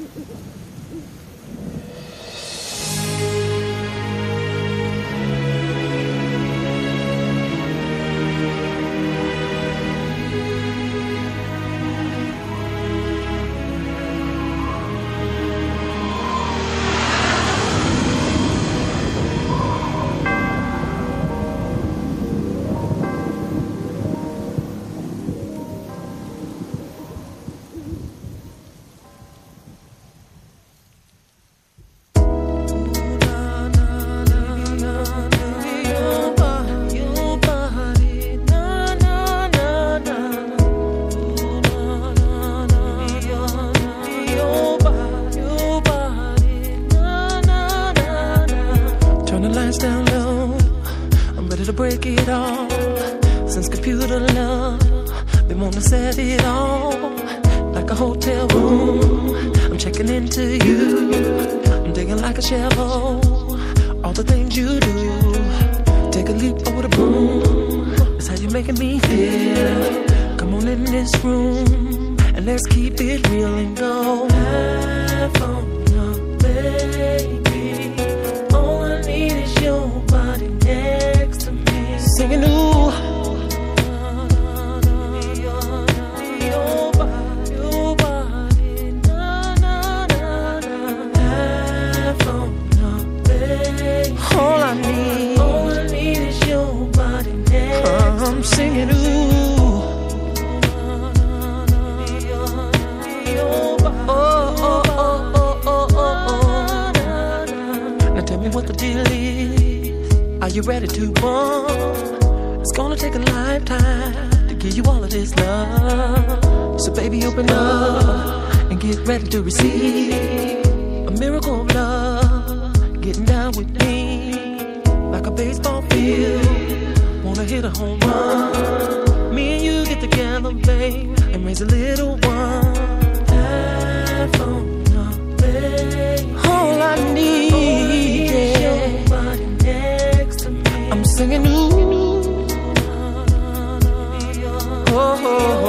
Ha, ha, ha. Lights down low. I'm ready to break it all. Since computer love, they wanna set it off like a hotel room. I'm checking into you. I'm digging like a shovel. All the things you do. Take a leap over the broom. That's how you're making me feel. Come on in this room and let's keep it real and go. All I need, all I need is your body next. I'm singing ooh. Oh, oh, oh. Now tell me what the deal is. Are you ready to bond? It's gonna take a lifetime to give you all of this love. So baby, open up and get ready to receive a miracle of love. Getting down with me you. Wanna hit a home run. Me and you get together, babe, and raise a little one. All I need, yeah. I'm singing, ooh. Oh. oh.